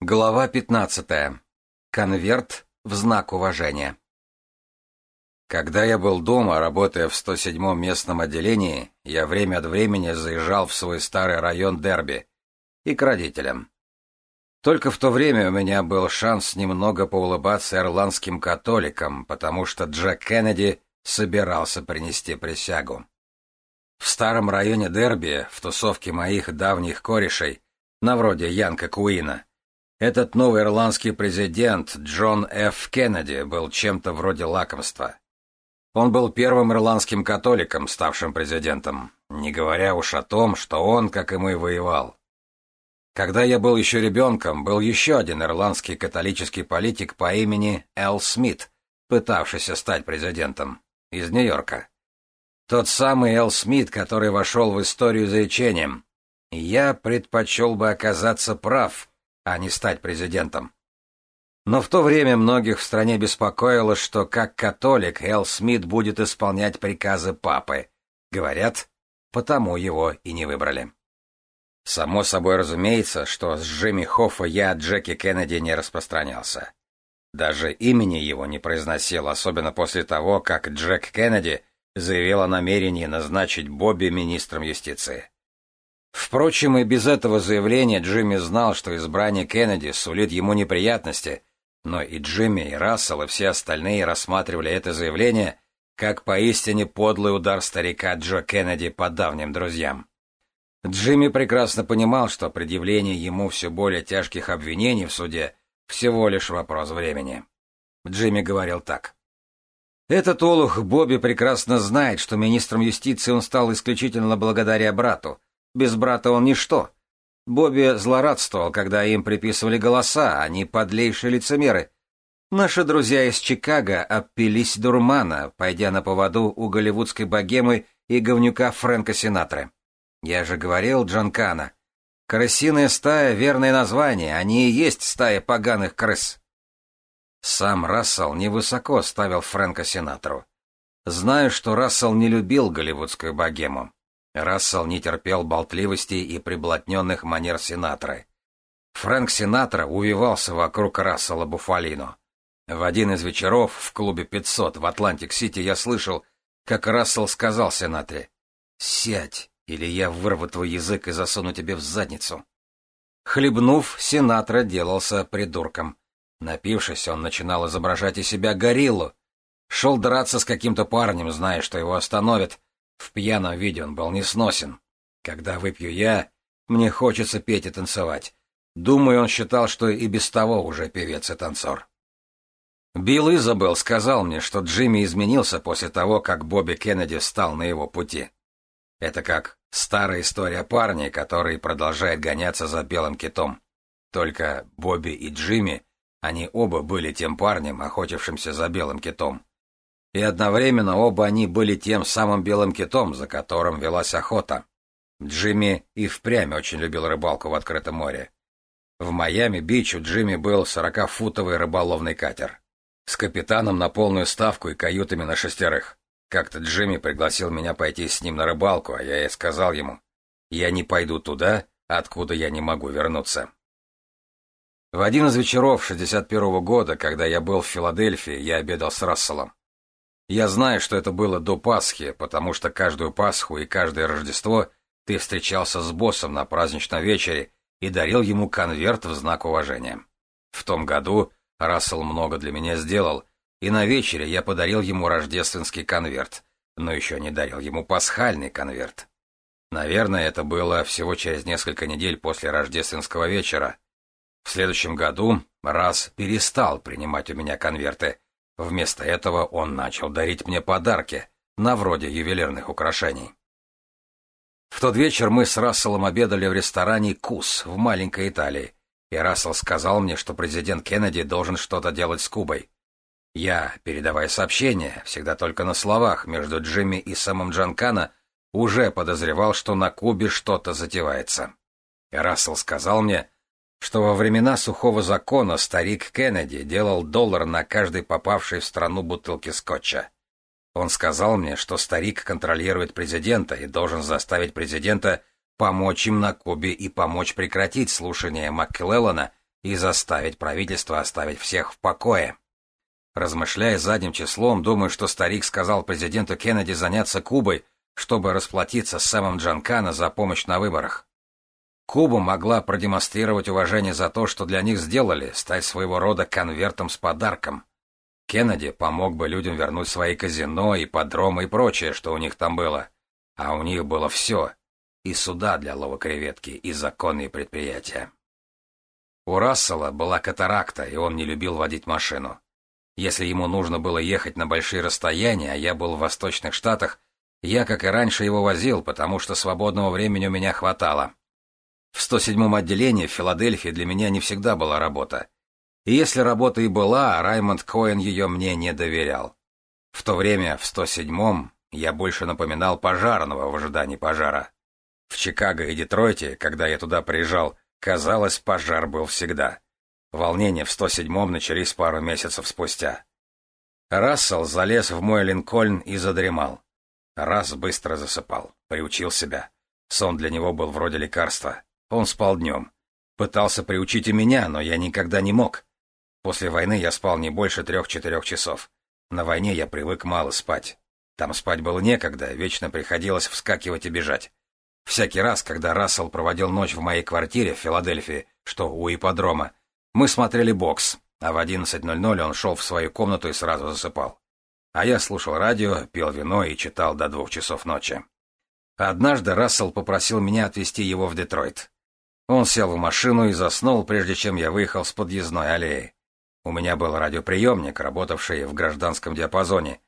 Глава 15. Конверт в знак уважения. Когда я был дома, работая в 107-м местном отделении, я время от времени заезжал в свой старый район Дерби и к родителям. Только в то время у меня был шанс немного поулыбаться ирландским католикам, потому что Джек Кеннеди собирался принести присягу. В старом районе Дерби, в тусовке моих давних корешей, на вроде Янка Куина, этот новый ирландский президент Джон Ф. Кеннеди был чем-то вроде лакомства. Он был первым ирландским католиком, ставшим президентом, не говоря уж о том, что он, как и мы, воевал. Когда я был еще ребенком, был еще один ирландский католический политик по имени Эл Смит, пытавшийся стать президентом, из Нью-Йорка. Тот самый Эл Смит, который вошел в историю за ячением. Я предпочел бы оказаться прав, а не стать президентом. Но в то время многих в стране беспокоило, что как католик Эл Смит будет исполнять приказы папы. Говорят, потому его и не выбрали. Само собой разумеется, что с Джимми Хоффа я Джеки Кеннеди не распространялся. Даже имени его не произносил, особенно после того, как Джек Кеннеди заявил о намерении назначить Бобби министром юстиции. Впрочем, и без этого заявления Джимми знал, что избрание Кеннеди сулит ему неприятности, но и Джимми, и Рассел, и все остальные рассматривали это заявление как поистине подлый удар старика Джо Кеннеди по давним друзьям. Джимми прекрасно понимал, что предъявление ему все более тяжких обвинений в суде всего лишь вопрос времени. Джимми говорил так. Этот олух Бобби прекрасно знает, что министром юстиции он стал исключительно благодаря брату, без брата он ничто. Бобби злорадствовал, когда им приписывали голоса, они подлейшие лицемеры. Наши друзья из Чикаго обпились дурмана, пойдя на поводу у голливудской богемы и говнюка Фрэнка Синатры. Я же говорил Джон Кана. Крысиная стая — верное название, они и есть стая поганых крыс. Сам Рассел невысоко ставил Фрэнка Синатру. Знаю, что Рассел не любил голливудскую богему. Рассел не терпел болтливости и приблатненных манер Синатры. Фрэнк Синатра увивался вокруг Рассела Буфалино. В один из вечеров в клубе 500 в Атлантик-Сити я слышал, как Рассел сказал Синатре «Сядь, или я вырву твой язык и засуну тебе в задницу». Хлебнув, Синатра делался придурком. Напившись, он начинал изображать из себя гориллу. Шел драться с каким-то парнем, зная, что его остановят, в пьяном виде он был несносен. Когда выпью я, мне хочется петь и танцевать. Думаю, он считал, что и без того уже певец и танцор. Билл Изабелл сказал мне, что Джимми изменился после того, как Бобби Кеннеди встал на его пути. Это как старая история парня, который продолжает гоняться за белым китом. Только Бобби и Джимми, они оба были тем парнем, охотившимся за белым китом и одновременно оба они были тем самым белым китом, за которым велась охота. Джимми и впрямь очень любил рыбалку в открытом море. В Майами-Бич у Джимми был 40-футовый рыболовный катер. С капитаном на полную ставку и каютами на шестерых. Как-то Джимми пригласил меня пойти с ним на рыбалку, а я и сказал ему, «Я не пойду туда, откуда я не могу вернуться». В один из вечеров 61 -го года, когда я был в Филадельфии, я обедал с Расселом. Я знаю, что это было до Пасхи, потому что каждую Пасху и каждое Рождество ты встречался с боссом на праздничном вечере и дарил ему конверт в знак уважения. В том году Рассел много для меня сделал, и на вечере я подарил ему рождественский конверт, но еще не дарил ему пасхальный конверт. Наверное, это было всего через несколько недель после рождественского вечера. В следующем году Расс перестал принимать у меня конверты, Вместо этого он начал дарить мне подарки, на вроде ювелирных украшений. В тот вечер мы с Расселом обедали в ресторане «Кус» в маленькой Италии, и Рассел сказал мне, что президент Кеннеди должен что-то делать с Кубой. Я, передавая сообщение, всегда только на словах, между Джимми и самым Джанкана, уже подозревал, что на Кубе что-то затевается. И Рассел сказал мне, что во времена сухого закона старик Кеннеди делал доллар на каждой попавшей в страну бутылке скотча. Он сказал мне, что старик контролирует президента и должен заставить президента помочь им на Кубе и помочь прекратить слушание Макклеллана и заставить правительство оставить всех в покое. Размышляя задним числом, думаю, что старик сказал президенту Кеннеди заняться Кубой, чтобы расплатиться с Сэмом Джанкана за помощь на выборах. Куба могла продемонстрировать уважение за то, что для них сделали, стать своего рода конвертом с подарком. Кеннеди помог бы людям вернуть свои казино, и подромы и прочее, что у них там было. А у них было все. И суда для лова креветки, и законные предприятия. У Рассела была катаракта, и он не любил водить машину. Если ему нужно было ехать на большие расстояния, а я был в Восточных Штатах, я, как и раньше, его возил, потому что свободного времени у меня хватало. В 107-м отделении в Филадельфии для меня не всегда была работа. И если работа и была, Раймонд Коэн ее мне не доверял. В то время, в 107-м, я больше напоминал пожарного в ожидании пожара. В Чикаго и Детройте, когда я туда приезжал, казалось, пожар был всегда. Волнения в 107-м начались пару месяцев спустя. Рассел залез в мой Линкольн и задремал. Раз быстро засыпал, приучил себя. Сон для него был вроде лекарства. Он спал днем. Пытался приучить и меня, но я никогда не мог. После войны я спал не больше трех-четырех часов. На войне я привык мало спать. Там спать было некогда, вечно приходилось вскакивать и бежать. Всякий раз, когда Рассел проводил ночь в моей квартире в Филадельфии, что у ипподрома, мы смотрели бокс, а в 11.00 он шел в свою комнату и сразу засыпал. А я слушал радио, пил вино и читал до двух часов ночи. Однажды Рассел попросил меня отвезти его в Детройт. Он сел в машину и заснул, прежде чем я выехал с подъездной аллеи. У меня был радиоприемник, работавший в гражданском диапазоне,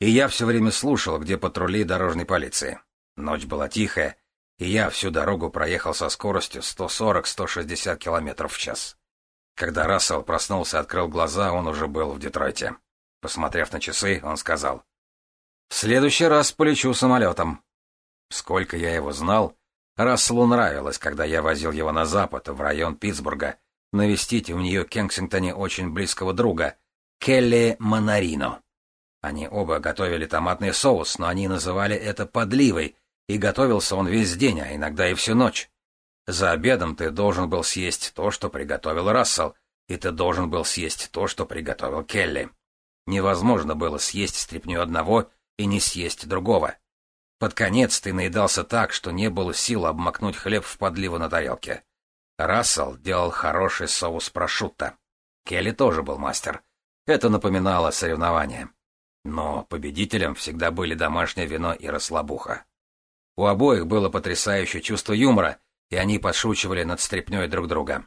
и я все время слушал, где патрули дорожной полиции. Ночь была тихая, и я всю дорогу проехал со скоростью 140-160 км в час. Когда Рассел проснулся и открыл глаза, он уже был в Детройте. Посмотрев на часы, он сказал, «В следующий раз полечу самолетом». Сколько я его знал, Расселу нравилось, когда я возил его на запад, в район Питтсбурга, навестить у нее Кенсингтоне очень близкого друга, Келли Монарино. Они оба готовили томатный соус, но они называли это подливой, и готовился он весь день, а иногда и всю ночь. За обедом ты должен был съесть то, что приготовил Рассел, и ты должен был съесть то, что приготовил Келли. Невозможно было съесть стряпню одного и не съесть другого. Под конец ты наедался так, что не было сил обмакнуть хлеб в подливу на тарелке. Рассел делал хороший соус прошутто. Келли тоже был мастер. Это напоминало соревнование. Но победителем всегда были домашнее вино и расслабуха. У обоих было потрясающее чувство юмора, и они подшучивали над стрепнёй друг друга.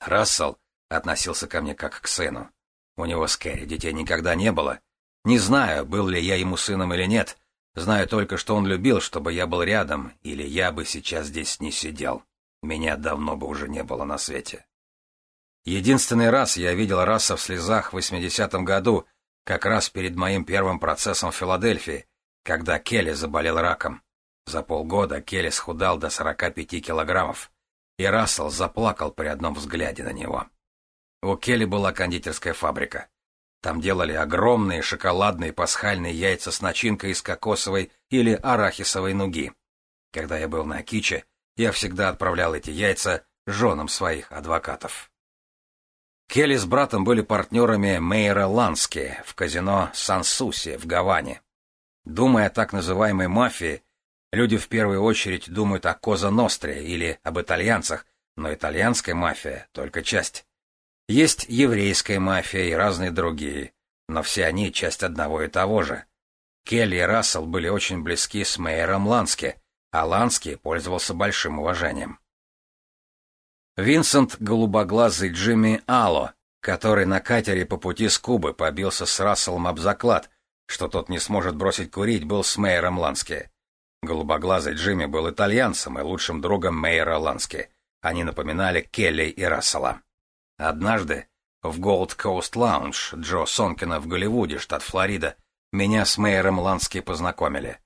Рассел относился ко мне как к сыну. У него с Кэрри детей никогда не было. Не знаю, был ли я ему сыном или нет, Знаю только, что он любил, чтобы я был рядом, или я бы сейчас здесь не сидел. Меня давно бы уже не было на свете. Единственный раз я видел раса в слезах в 80-м году, как раз перед моим первым процессом в Филадельфии, когда Келли заболел раком. За полгода Келли схудал до 45 килограммов, и Рассел заплакал при одном взгляде на него. У Келли была кондитерская фабрика. Там делали огромные шоколадные пасхальные яйца с начинкой из кокосовой или арахисовой нуги. Когда я был на Киче, я всегда отправлял эти яйца женам своих адвокатов. Келли с братом были партнерами Мейера Лански в казино Сансуси в Гаване. Думая о так называемой мафии, люди в первую очередь думают о Коза Ностре или об итальянцах, но итальянская мафия — только часть. Есть еврейская мафия и разные другие, но все они часть одного и того же. Келли и Рассел были очень близки с мэром Лански, а Лански пользовался большим уважением. Винсент голубоглазый Джимми Алло, который на катере по пути с Кубы побился с Расселом об заклад, что тот не сможет бросить курить, был с мэром Лански. Голубоглазый Джимми был итальянцем и лучшим другом мэйра Лански. Они напоминали Келли и Рассела. Однажды в Gold Coast Lounge Джо Сонкина в Голливуде, штат Флорида, меня с мэром Лански познакомили.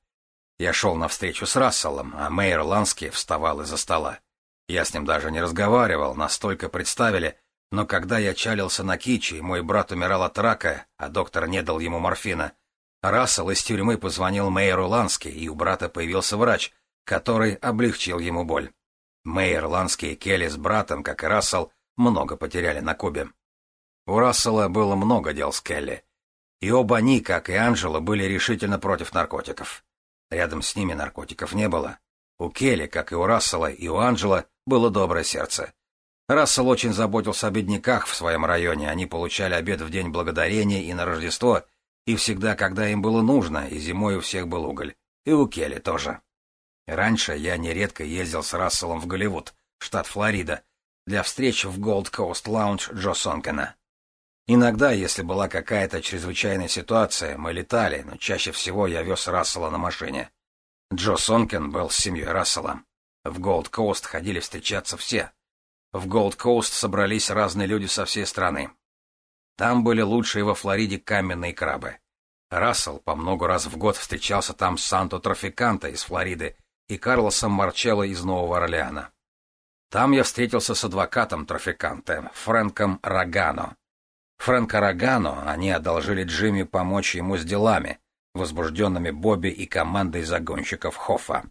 Я шел на встречу с Расселом, а мэр Лански вставал из-за стола. Я с ним даже не разговаривал, настолько представили, но когда я чалился на кичи, мой брат умирал от рака, а доктор не дал ему морфина, Рассел из тюрьмы позвонил мэру Лански, и у брата появился врач, который облегчил ему боль. Мэйр Лански и Келли с братом, как и Рассел, много потеряли на Кубе. У Рассела было много дел с Келли. И оба они, как и Анжела, были решительно против наркотиков. Рядом с ними наркотиков не было. У Келли, как и у Рассела, и у Анжела было доброе сердце. Рассел очень заботился о бедняках в своем районе. Они получали обед в День Благодарения и на Рождество, и всегда, когда им было нужно, и зимой у всех был уголь. И у Келли тоже. Раньше я нередко ездил с Расселом в Голливуд, штат Флорида, для встреч в Gold Coast Lounge Джо Сонкена. Иногда, если была какая-то чрезвычайная ситуация, мы летали, но чаще всего я вез Рассела на машине. Джо Сонкен был с семьей Рассела. В Gold Coast ходили встречаться все. В Gold Coast собрались разные люди со всей страны. Там были лучшие во Флориде каменные крабы. Рассел по много раз в год встречался там с Санто Трафиканто из Флориды и Карлосом Марчелло из Нового Орлеана. Там я встретился с адвокатом трафиканта Фрэнком Рогано. Фрэнка Рогано они одолжили Джимми помочь ему с делами, возбужденными Бобби и командой загонщиков Хоффа.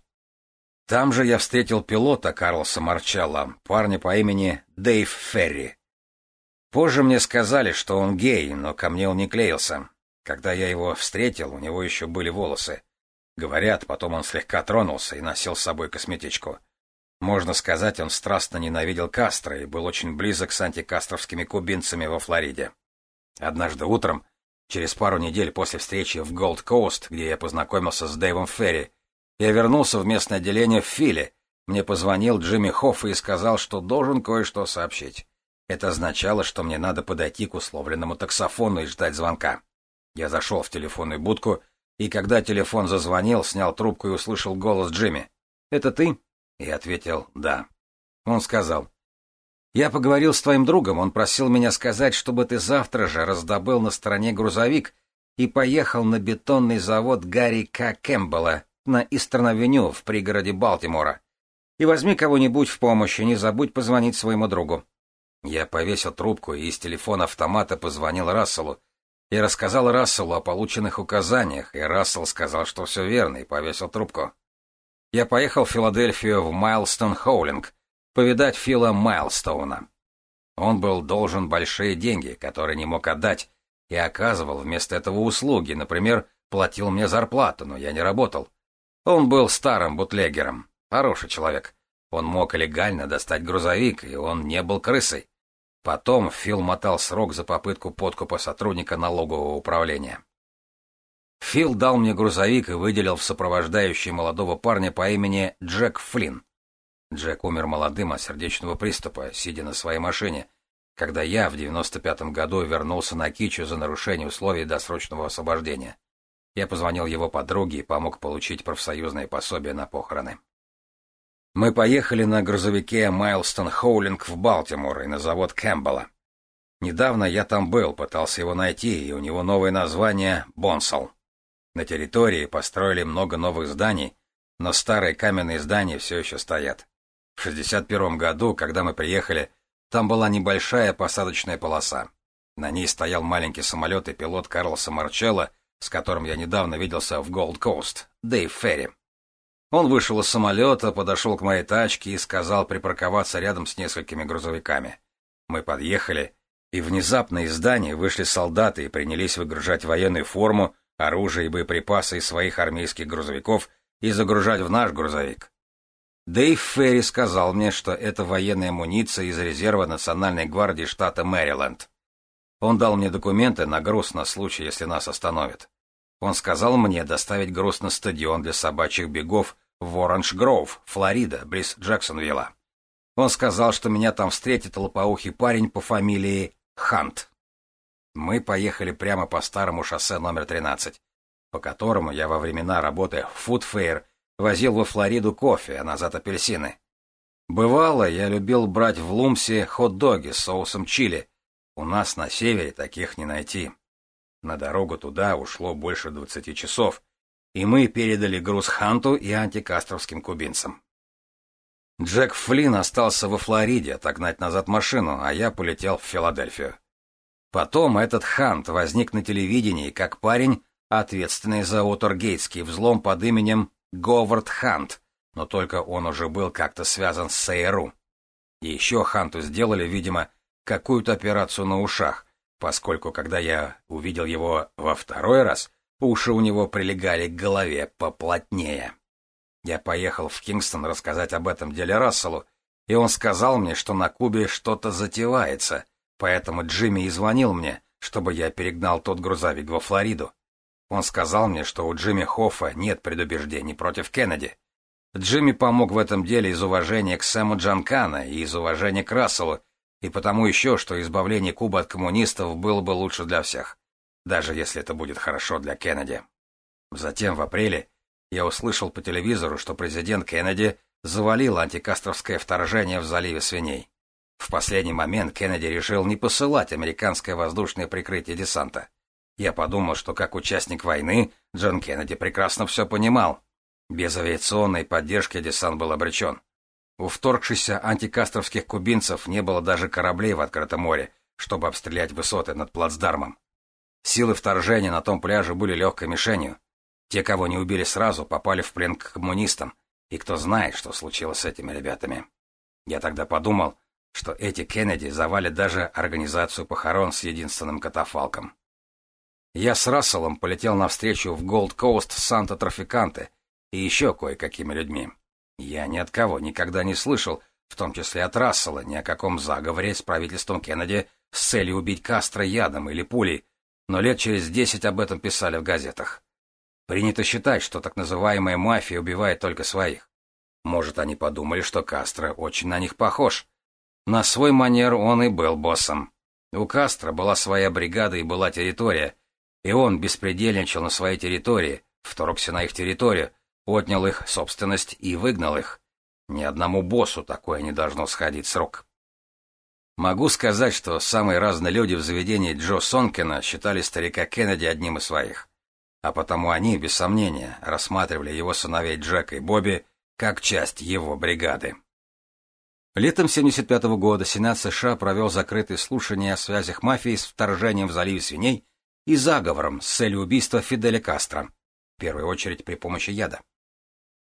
Там же я встретил пилота Карлса Марчелла, парня по имени Дэйв Ферри. Позже мне сказали, что он гей, но ко мне он не клеился. Когда я его встретил, у него еще были волосы. Говорят, потом он слегка тронулся и носил с собой косметичку. Можно сказать, он страстно ненавидел Кастро и был очень близок с антикастровскими кубинцами во Флориде. Однажды утром, через пару недель после встречи в Голд Коуст, где я познакомился с Дэйвом Ферри, я вернулся в местное отделение в Филе. Мне позвонил Джимми Хофф и сказал, что должен кое-что сообщить. Это означало, что мне надо подойти к условленному таксофону и ждать звонка. Я зашел в телефонную будку, и когда телефон зазвонил, снял трубку и услышал голос Джимми. «Это ты?» Я ответил «да». Он сказал «Я поговорил с твоим другом, он просил меня сказать, чтобы ты завтра же раздобыл на стороне грузовик и поехал на бетонный завод Гарри К. Кэмпбелла на Истрон-авеню в пригороде Балтимора. И возьми кого-нибудь в помощь и не забудь позвонить своему другу». Я повесил трубку и из телефона автомата позвонил Расселу. И рассказал Расселу о полученных указаниях, и Рассел сказал, что все верно, и повесил трубку я поехал в Филадельфию в Майлстон-Хоулинг повидать Фила Майлстоуна. Он был должен большие деньги, которые не мог отдать, и оказывал вместо этого услуги, например, платил мне зарплату, но я не работал. Он был старым бутлегером, хороший человек. Он мог легально достать грузовик, и он не был крысой. Потом Фил мотал срок за попытку подкупа сотрудника налогового управления. Фил дал мне грузовик и выделил в сопровождающий молодого парня по имени Джек Флинн. Джек умер молодым от сердечного приступа, сидя на своей машине, когда я в 95-м году вернулся на Кичу за нарушение условий досрочного освобождения. Я позвонил его подруге и помог получить профсоюзное пособие на похороны. Мы поехали на грузовике Майлстон Хоулинг в Балтимор и на завод Кэмпбелла. Недавно я там был, пытался его найти, и у него новое название — Бонсал. На территории построили много новых зданий, но старые каменные здания все еще стоят. В 61 году, когда мы приехали, там была небольшая посадочная полоса. На ней стоял маленький самолет и пилот Карлоса Марчелло, с которым я недавно виделся в Голд Коуст, Дэйв Ферри. Он вышел из самолета, подошел к моей тачке и сказал припарковаться рядом с несколькими грузовиками. Мы подъехали, и внезапно из здания вышли солдаты и принялись выгружать военную форму, оружие и боеприпасы из своих армейских грузовиков и загружать в наш грузовик. Дэйв Ферри сказал мне, что это военная амуниция из резерва Национальной гвардии штата Мэриленд. Он дал мне документы на груз на случай, если нас остановят. Он сказал мне доставить груз на стадион для собачьих бегов в Оранж-Гроув, Флорида, близ Джексонвилла. Он сказал, что меня там встретит лопоухий парень по фамилии Хант. Мы поехали прямо по старому шоссе номер 13, по которому я во времена работы в Food Fair возил во Флориду кофе, а назад апельсины. Бывало, я любил брать в Лумсе хот-доги с соусом чили. У нас на севере таких не найти. На дорогу туда ушло больше двадцати часов, и мы передали груз Ханту и антикастровским кубинцам. Джек Флинн остался во Флориде отогнать назад машину, а я полетел в Филадельфию. Потом этот Хант возник на телевидении как парень, ответственный за Уотергейтский взлом под именем Говард Хант, но только он уже был как-то связан с СРУ. Еще Ханту сделали, видимо, какую-то операцию на ушах, поскольку, когда я увидел его во второй раз, уши у него прилегали к голове поплотнее. Я поехал в Кингстон рассказать об этом деле Расселу, и он сказал мне, что на Кубе что-то затевается — Поэтому Джимми и звонил мне, чтобы я перегнал тот грузовик во Флориду. Он сказал мне, что у Джимми Хоффа нет предубеждений против Кеннеди. Джимми помог в этом деле из уважения к Сэму Джанкана и из уважения к Расселу, и потому еще, что избавление Кубы от коммунистов было бы лучше для всех, даже если это будет хорошо для Кеннеди. Затем, в апреле, я услышал по телевизору, что президент Кеннеди завалил антикастровское вторжение в заливе свиней. В последний момент Кеннеди решил не посылать американское воздушное прикрытие десанта. Я подумал, что как участник войны Джон Кеннеди прекрасно все понимал. Без авиационной поддержки десант был обречен. У вторгшихся антикастровских кубинцев не было даже кораблей в открытом море, чтобы обстрелять высоты над плацдармом. Силы вторжения на том пляже были легкой мишенью. Те, кого не убили сразу, попали в плен к коммунистам, и кто знает, что случилось с этими ребятами. Я тогда подумал, что эти Кеннеди завалят даже организацию похорон с единственным катафалком. Я с Расселом полетел навстречу в Голд Коуст Санта-Трафиканте и еще кое-какими людьми. Я ни от кого никогда не слышал, в том числе от Рассела, ни о каком заговоре с правительством Кеннеди с целью убить Кастро ядом или пулей, но лет через десять об этом писали в газетах. Принято считать, что так называемая мафия убивает только своих. Может, они подумали, что Кастро очень на них похож, на свой манер он и был боссом. У Кастро была своя бригада и была территория, и он беспредельничал на своей территории, вторгся на их территорию, отнял их собственность и выгнал их. Ни одному боссу такое не должно сходить с рук. Могу сказать, что самые разные люди в заведении Джо Сонкина считали старика Кеннеди одним из своих. А потому они, без сомнения, рассматривали его сыновей Джека и Бобби как часть его бригады. Летом 1975 года Сенат США провел закрытые слушания о связях мафии с вторжением в заливе свиней и заговором с целью убийства Фиделя Кастро, в первую очередь при помощи яда.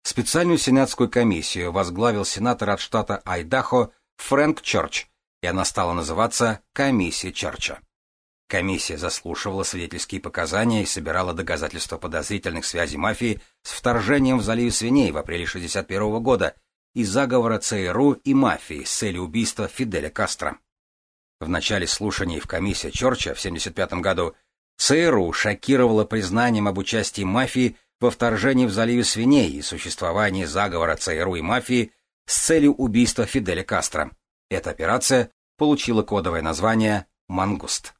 Специальную сенатскую комиссию возглавил сенатор от штата Айдахо Фрэнк Черч, и она стала называться «Комиссия Черча. Комиссия заслушивала свидетельские показания и собирала доказательства подозрительных связей мафии с вторжением в заливе свиней в апреле 1961 года – и заговора ЦРУ и мафии с целью убийства Фиделя Кастро. В начале слушаний в комиссии Чорча в 1975 году ЦРУ шокировало признанием об участии мафии во вторжении в заливе свиней и существовании заговора ЦРУ и мафии с целью убийства Фиделя Кастро. Эта операция получила кодовое название «Мангуст».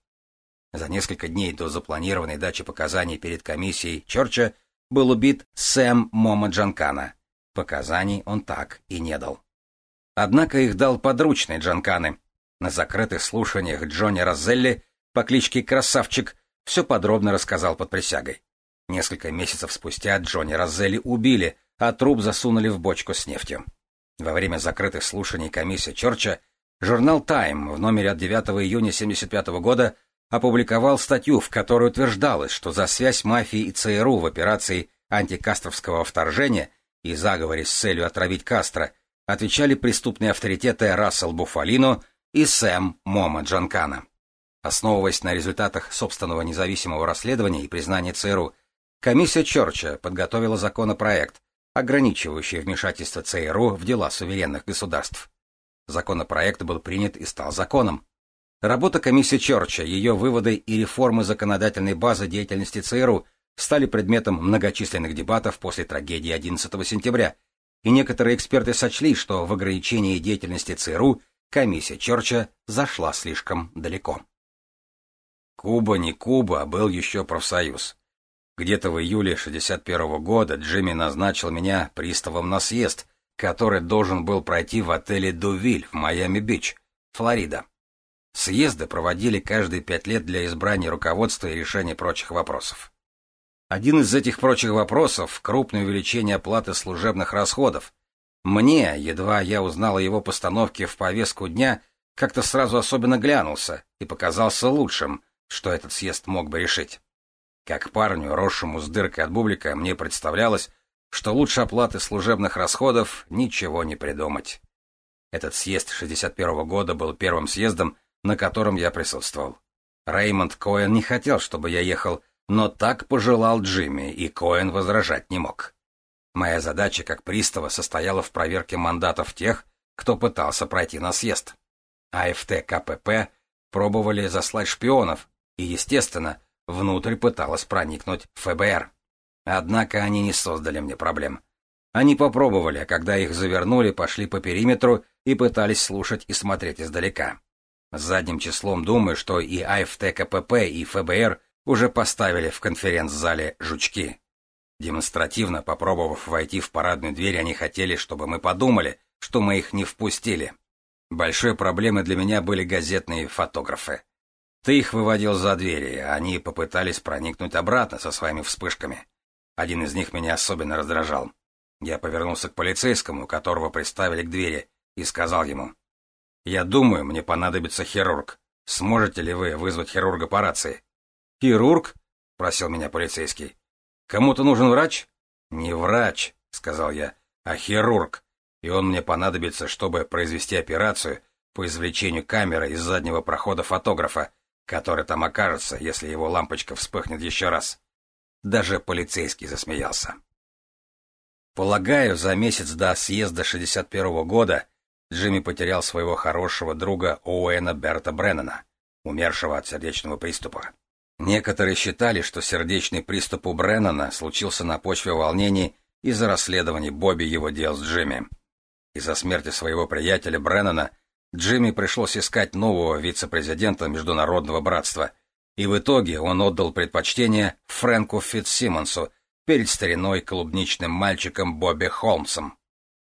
За несколько дней до запланированной дачи показаний перед комиссией Чорча был убит Сэм Мома Джанкана, Показаний он так и не дал. Однако их дал подручный Джанканы. На закрытых слушаниях Джонни Розелли по кличке Красавчик все подробно рассказал под присягой. Несколько месяцев спустя Джонни Розелли убили, а труп засунули в бочку с нефтью. Во время закрытых слушаний комиссия Чорча журнал «Тайм» в номере от 9 июня 1975 года опубликовал статью, в которой утверждалось, что за связь мафии и ЦРУ в операции антикастровского вторжения – и заговоре с целью отравить Кастро отвечали преступные авторитеты Рассел Буфалино и Сэм Мома Джанкана. Основываясь на результатах собственного независимого расследования и признания ЦРУ, комиссия Чорча подготовила законопроект, ограничивающий вмешательство ЦРУ в дела суверенных государств. Законопроект был принят и стал законом. Работа комиссии Чорча, ее выводы и реформы законодательной базы деятельности ЦРУ – стали предметом многочисленных дебатов после трагедии 11 сентября, и некоторые эксперты сочли, что в ограничении деятельности ЦРУ комиссия Черча зашла слишком далеко. Куба не Куба, а был еще профсоюз. Где-то в июле 61 года Джимми назначил меня приставом на съезд, который должен был пройти в отеле «Дувиль» в Майами-Бич, Флорида. Съезды проводили каждые пять лет для избрания руководства и решения прочих вопросов. Один из этих прочих вопросов — крупное увеличение оплаты служебных расходов. Мне, едва я узнал о его постановке в повестку дня, как-то сразу особенно глянулся и показался лучшим, что этот съезд мог бы решить. Как парню, росшему с дыркой от бублика, мне представлялось, что лучше оплаты служебных расходов ничего не придумать. Этот съезд 61 -го года был первым съездом, на котором я присутствовал. Реймонд Коэн не хотел, чтобы я ехал но так пожелал Джимми, и Коэн возражать не мог. Моя задача как пристава состояла в проверке мандатов тех, кто пытался пройти на съезд. АФТ КПП пробовали заслать шпионов, и, естественно, внутрь пыталась проникнуть ФБР. Однако они не создали мне проблем. Они попробовали, а когда их завернули, пошли по периметру и пытались слушать и смотреть издалека. Задним числом думаю, что и АФТ КПП, и ФБР уже поставили в конференц-зале жучки. Демонстративно попробовав войти в парадную дверь, они хотели, чтобы мы подумали, что мы их не впустили. Большой проблемой для меня были газетные фотографы. Ты их выводил за двери, а они попытались проникнуть обратно со своими вспышками. Один из них меня особенно раздражал. Я повернулся к полицейскому, которого приставили к двери, и сказал ему. «Я думаю, мне понадобится хирург. Сможете ли вы вызвать хирурга по рации?» «Хирург?» — спросил меня полицейский. «Кому-то нужен врач?» «Не врач», — сказал я, — «а хирург. И он мне понадобится, чтобы произвести операцию по извлечению камеры из заднего прохода фотографа, который там окажется, если его лампочка вспыхнет еще раз». Даже полицейский засмеялся. Полагаю, за месяц до съезда 61-го года Джимми потерял своего хорошего друга Оуэна Берта Бреннана, умершего от сердечного приступа. Некоторые считали, что сердечный приступ у Бреннана случился на почве волнений из-за расследований Бобби его дел с Джимми. Из-за смерти своего приятеля Бреннана Джимми пришлось искать нового вице-президента Международного братства, и в итоге он отдал предпочтение Фрэнку Фитцсимонсу перед стариной клубничным мальчиком Бобби Холмсом.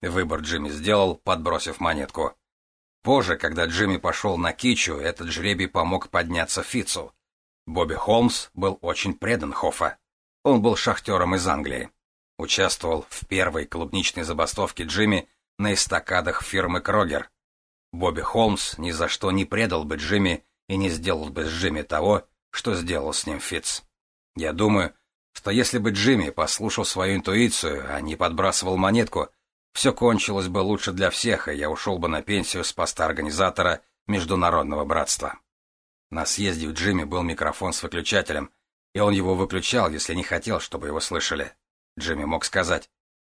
Выбор Джимми сделал, подбросив монетку. Позже, когда Джимми пошел на Кичу, этот жребий помог подняться Фицу. Бобби Холмс был очень предан Хофа. Он был шахтером из Англии. Участвовал в первой клубничной забастовке Джимми на эстакадах фирмы Крогер. Бобби Холмс ни за что не предал бы Джимми и не сделал бы с Джимми того, что сделал с ним Фитц. Я думаю, что если бы Джимми послушал свою интуицию, а не подбрасывал монетку, все кончилось бы лучше для всех, и я ушел бы на пенсию с поста организатора Международного братства на съезде у Джимми был микрофон с выключателем, и он его выключал, если не хотел, чтобы его слышали. Джимми мог сказать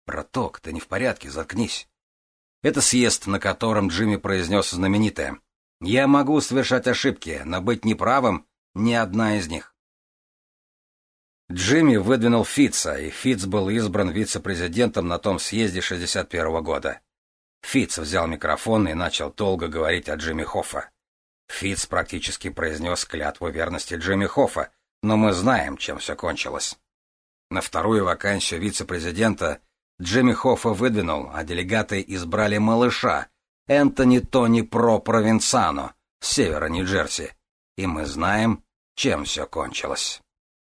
«Браток, ты не в порядке, заткнись». Это съезд, на котором Джимми произнес знаменитое «Я могу совершать ошибки, но быть неправым — ни одна из них». Джимми выдвинул Фитца, и Фитц был избран вице-президентом на том съезде 61 -го года. Фитц взял микрофон и начал долго говорить о Джимми Хоффа. Фитц практически произнес клятву верности Джимми Хоффа, но мы знаем, чем все кончилось. На вторую вакансию вице-президента Джимми Хоффа выдвинул, а делегаты избрали малыша, Энтони Тони Про Провинсано, с севера Нью-Джерси. И мы знаем, чем все кончилось.